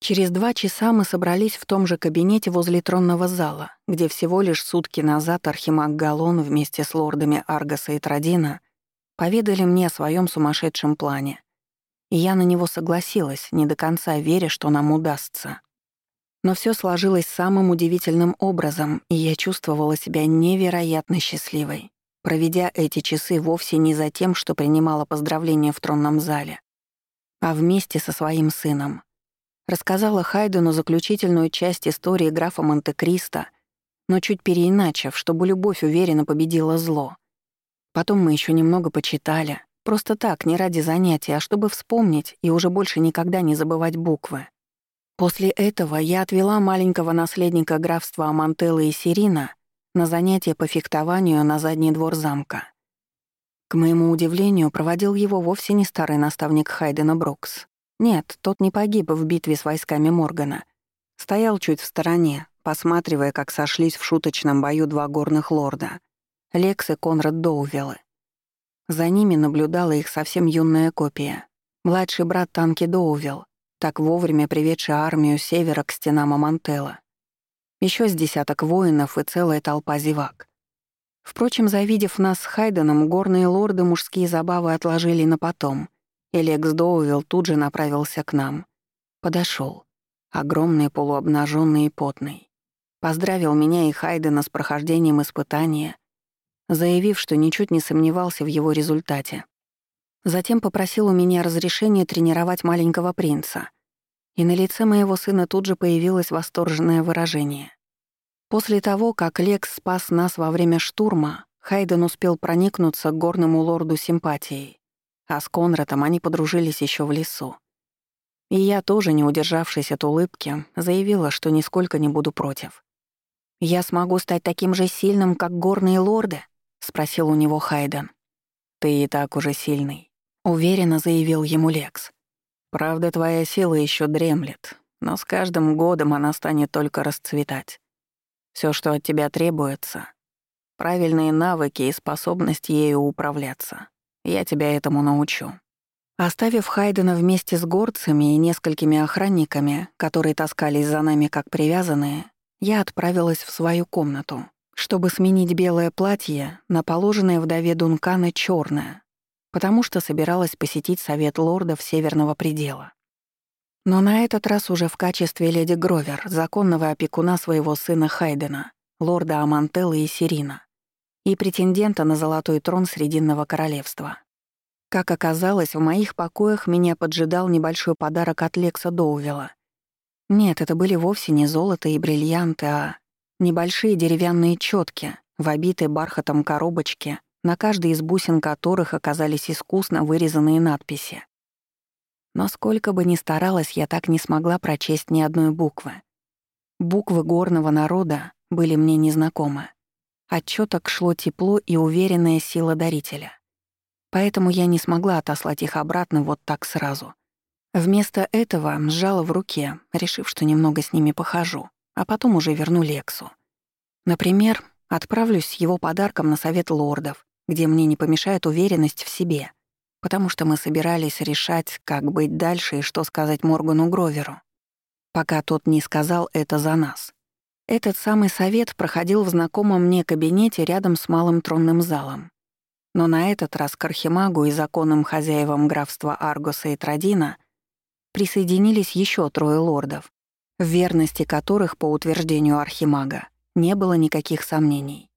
Через два часа мы собрались в том же кабинете возле тронного зала, где всего лишь сутки назад Архимаг Галон вместе с лордами Аргаса и Традина поведали мне о своем сумасшедшем плане. И я на него согласилась, не до конца веря, что нам удастся. Но все сложилось самым удивительным образом, и я чувствовала себя невероятно счастливой, проведя эти часы вовсе не за тем, что принимала поздравления в тронном зале, а вместе со своим сыном. Рассказала Хайдену заключительную часть истории графа Монте-Кристо, но чуть переиначив, чтобы любовь уверенно победила зло. Потом мы еще немного почитали, просто так, не ради занятия, а чтобы вспомнить и уже больше никогда не забывать буквы. После этого я отвела маленького наследника графства Амантелла и Сирина на занятие по фехтованию на задний двор замка. К моему удивлению, проводил его вовсе не старый наставник Хайдена Брукс. Нет, тот не погиб в битве с войсками Моргана. Стоял чуть в стороне, посматривая, как сошлись в шуточном бою два горных лорда — Лекс и Конрад Доувеллы. За ними наблюдала их совсем юная копия — младший брат Танки Доувелл, так вовремя приведший армию севера к стенам Амантелла. Еще с десяток воинов и целая толпа зевак. Впрочем, завидев нас с Хайденом, горные лорды мужские забавы отложили на потом, и Лекс Доувилл тут же направился к нам. Подошел, огромный, полуобнаженный и потный. Поздравил меня и Хайдена с прохождением испытания, заявив, что ничуть не сомневался в его результате. Затем попросил у меня разрешения тренировать маленького принца. И на лице моего сына тут же появилось восторженное выражение. После того, как Лекс спас нас во время штурма, Хайден успел проникнуться к горному лорду симпатией, а с Конратом они подружились еще в лесу. И я тоже, не удержавшись от улыбки, заявила, что нисколько не буду против. «Я смогу стать таким же сильным, как горные лорды?» — спросил у него Хайден. «Ты и так уже сильный. Уверенно заявил ему Лекс. «Правда, твоя сила еще дремлет, но с каждым годом она станет только расцветать. Все, что от тебя требуется — правильные навыки и способность ею управляться. Я тебя этому научу». Оставив Хайдена вместе с горцами и несколькими охранниками, которые таскались за нами как привязанные, я отправилась в свою комнату, чтобы сменить белое платье на положенное вдове Дункана черное, потому что собиралась посетить совет лордов Северного предела. Но на этот раз уже в качестве леди Гровер, законного опекуна своего сына Хайдена, лорда Амантелла и Сирина, и претендента на золотой трон Срединного королевства. Как оказалось, в моих покоях меня поджидал небольшой подарок от Лекса Доувела. Нет, это были вовсе не золото и бриллианты, а небольшие деревянные чётки в обитой бархатом коробочке на каждой из бусин которых оказались искусно вырезанные надписи. Но сколько бы ни старалась, я так не смогла прочесть ни одной буквы. Буквы горного народа были мне незнакомы. От чёток шло тепло и уверенная сила дарителя. Поэтому я не смогла отослать их обратно вот так сразу. Вместо этого сжала в руке, решив, что немного с ними похожу, а потом уже верну Лексу. Например, отправлюсь с его подарком на совет лордов, где мне не помешает уверенность в себе, потому что мы собирались решать, как быть дальше и что сказать Моргану Гроверу, пока тот не сказал это за нас. Этот самый совет проходил в знакомом мне кабинете рядом с малым тронным залом. Но на этот раз к Архимагу и законным хозяевам графства Аргоса и Традина присоединились еще трое лордов, в верности которых, по утверждению Архимага, не было никаких сомнений.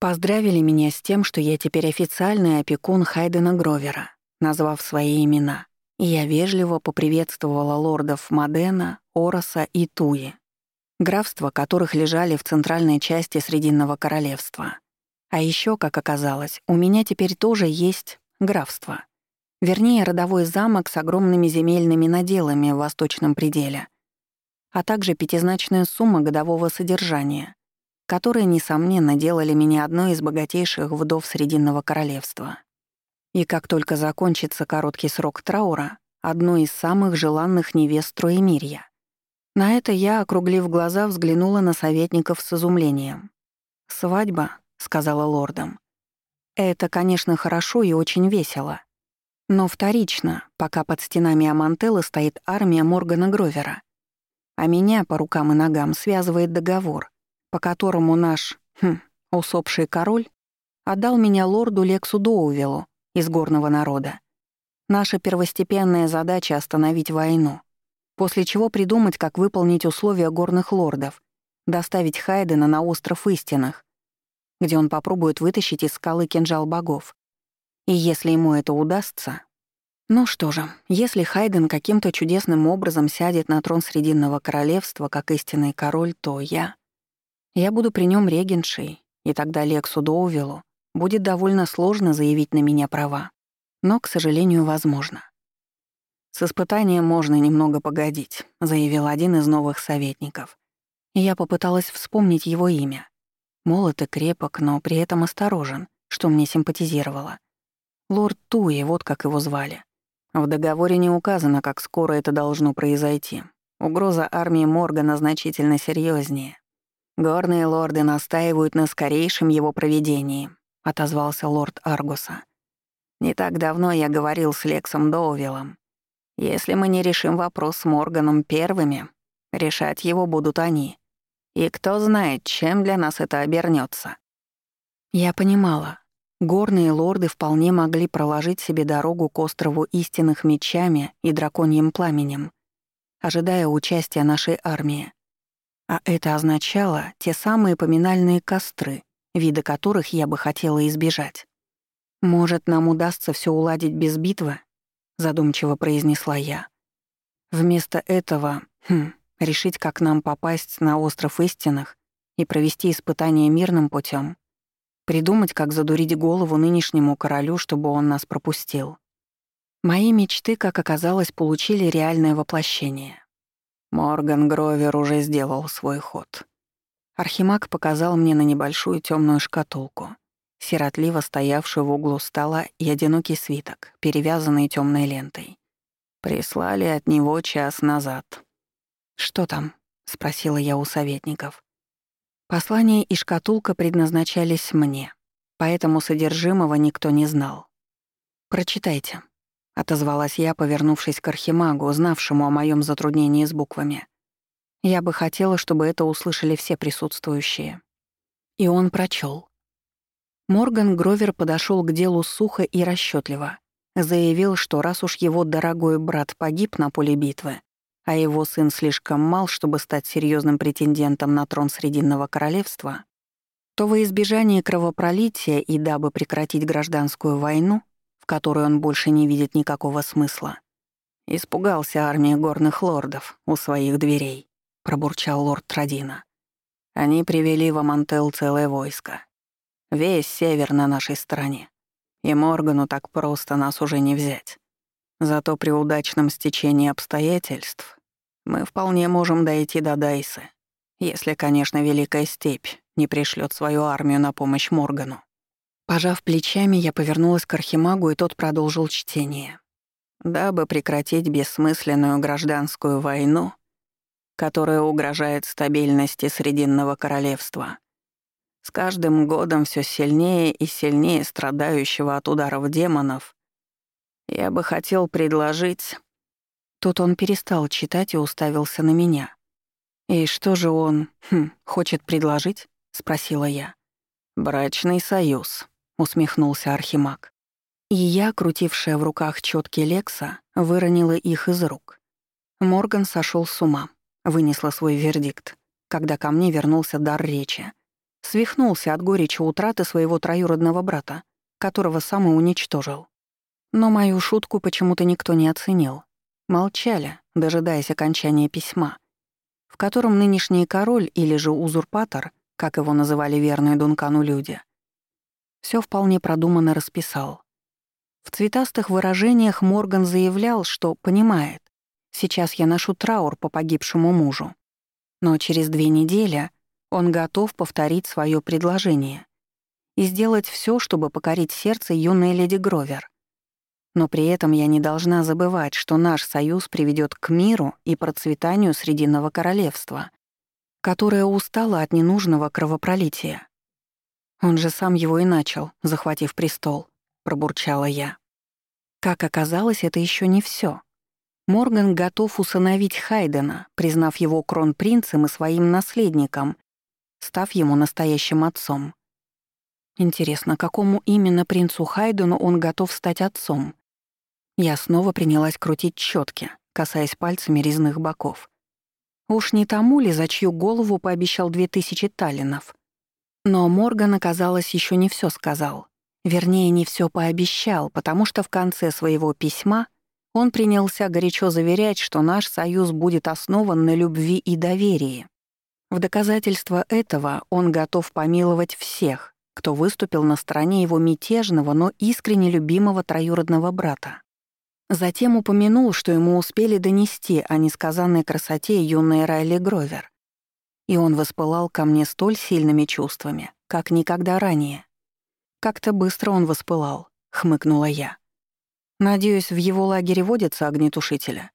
Поздравили меня с тем, что я теперь официальный опекун Хайдена Гровера, назвав свои имена. И я вежливо поприветствовала лордов Модена, Ороса и Туи, графства которых лежали в центральной части Срединного королевства. А еще, как оказалось, у меня теперь тоже есть графство. Вернее, родовой замок с огромными земельными наделами в восточном пределе, а также пятизначная сумма годового содержания, которые, несомненно, делали меня одной из богатейших вдов Срединного королевства. И как только закончится короткий срок траура, одной из самых желанных невест Троемирья. На это я, округлив глаза, взглянула на советников с изумлением. «Свадьба», — сказала лордам. «Это, конечно, хорошо и очень весело. Но вторично, пока под стенами Амантеллы стоит армия Моргана Гровера, А меня по рукам и ногам связывает договор, по которому наш, хм, усопший король отдал меня лорду Лексу Доувелу из горного народа. Наша первостепенная задача — остановить войну, после чего придумать, как выполнить условия горных лордов, доставить Хайдена на остров Истинных, где он попробует вытащить из скалы кинжал богов. И если ему это удастся... Ну что же, если Хайден каким-то чудесным образом сядет на трон Срединного королевства как истинный король, то я... Я буду при нем регеншей, и тогда Лексу Доувелу будет довольно сложно заявить на меня права. Но, к сожалению, возможно. «С испытанием можно немного погодить», — заявил один из новых советников. Я попыталась вспомнить его имя. Молод и крепок, но при этом осторожен, что мне симпатизировало. Лорд Туи, вот как его звали. В договоре не указано, как скоро это должно произойти. Угроза армии Моргана значительно серьезнее. «Горные лорды настаивают на скорейшем его проведении», — отозвался лорд Аргуса. «Не так давно я говорил с Лексом Доувиллом. Если мы не решим вопрос с Морганом первыми, решать его будут они. И кто знает, чем для нас это обернется. Я понимала. Горные лорды вполне могли проложить себе дорогу к острову истинных мечами и драконьим пламенем, ожидая участия нашей армии. А это означало те самые поминальные костры, вида которых я бы хотела избежать. «Может, нам удастся все уладить без битвы?» — задумчиво произнесла я. Вместо этого, хм, решить, как нам попасть на остров истинных и провести испытание мирным путем, придумать, как задурить голову нынешнему королю, чтобы он нас пропустил. Мои мечты, как оказалось, получили реальное воплощение. Морган Гровер уже сделал свой ход. Архимаг показал мне на небольшую темную шкатулку, сиротливо стоявшую в углу стола и одинокий свиток, перевязанный темной лентой. Прислали от него час назад. «Что там?» — спросила я у советников. Послание и шкатулка предназначались мне, поэтому содержимого никто не знал. «Прочитайте», — отозвалась я, повернувшись к архимагу, знавшему о моем затруднении с буквами. Я бы хотела, чтобы это услышали все присутствующие. И он прочел. Морган Гровер подошел к делу сухо и расчетливо. Заявил, что раз уж его дорогой брат погиб на поле битвы, а его сын слишком мал, чтобы стать серьезным претендентом на трон Срединного королевства, то во избежание кровопролития и дабы прекратить гражданскую войну, в которой он больше не видит никакого смысла, испугался армии горных лордов у своих дверей, пробурчал лорд Традина. Они привели в Амантел целое войско. Весь север на нашей стороне. И Моргану так просто нас уже не взять. Зато при удачном стечении обстоятельств мы вполне можем дойти до Дайсы, если, конечно, Великая Степь не пришлет свою армию на помощь Моргану. Пожав плечами, я повернулась к Архимагу, и тот продолжил чтение. Дабы прекратить бессмысленную гражданскую войну, которая угрожает стабильности Срединного королевства, с каждым годом все сильнее и сильнее страдающего от ударов демонов, я бы хотел предложить Тут он перестал читать и уставился на меня. «И что же он, хм, хочет предложить?» — спросила я. «Брачный союз», — усмехнулся Архимаг. И я, крутившая в руках четки Лекса, выронила их из рук. Морган сошел с ума, вынесла свой вердикт, когда ко мне вернулся дар речи. Свихнулся от горечи утраты своего троюродного брата, которого сам и уничтожил. Но мою шутку почему-то никто не оценил. Молчали, дожидаясь окончания письма, в котором нынешний король или же узурпатор, как его называли верные Дункану люди, все вполне продуманно расписал. В цветастых выражениях Морган заявлял, что понимает, сейчас я ношу траур по погибшему мужу, но через две недели он готов повторить свое предложение и сделать все, чтобы покорить сердце юной леди Гровер. Но при этом я не должна забывать, что наш союз приведет к миру и процветанию Срединного королевства, которое устало от ненужного кровопролития. Он же сам его и начал, захватив престол, пробурчала я. Как оказалось, это еще не все. Морган готов усыновить Хайдена, признав его кронпринцем и своим наследником, став ему настоящим отцом. Интересно, какому именно принцу Хайдену он готов стать отцом? Я снова принялась крутить чётки, касаясь пальцами резных боков. Уж не тому ли, за чью голову пообещал две тысячи таллинов? Но Морган, оказалось, еще не все сказал. Вернее, не все пообещал, потому что в конце своего письма он принялся горячо заверять, что наш союз будет основан на любви и доверии. В доказательство этого он готов помиловать всех, кто выступил на стороне его мятежного, но искренне любимого троюродного брата. Затем упомянул, что ему успели донести о несказанной красоте юной Райли Гровер. И он воспылал ко мне столь сильными чувствами, как никогда ранее. Как-то быстро он воспылал, хмыкнула я. Надеюсь, в его лагере водятся огнетушители.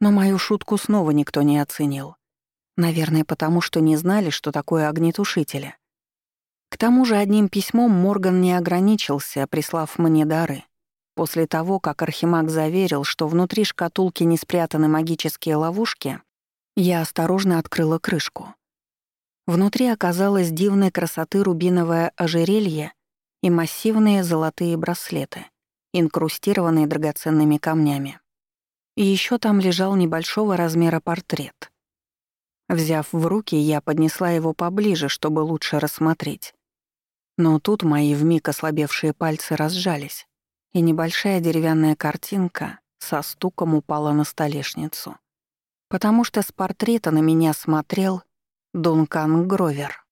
Но мою шутку снова никто не оценил. Наверное, потому что не знали, что такое огнетушители. К тому же одним письмом Морган не ограничился, прислав мне дары. После того, как Архимаг заверил, что внутри шкатулки не спрятаны магические ловушки, я осторожно открыла крышку. Внутри оказалось дивной красоты рубиновое ожерелье и массивные золотые браслеты, инкрустированные драгоценными камнями. И еще там лежал небольшого размера портрет. Взяв в руки, я поднесла его поближе, чтобы лучше рассмотреть. Но тут мои вмиг ослабевшие пальцы разжались, и небольшая деревянная картинка со стуком упала на столешницу. Потому что с портрета на меня смотрел Дункан Гровер.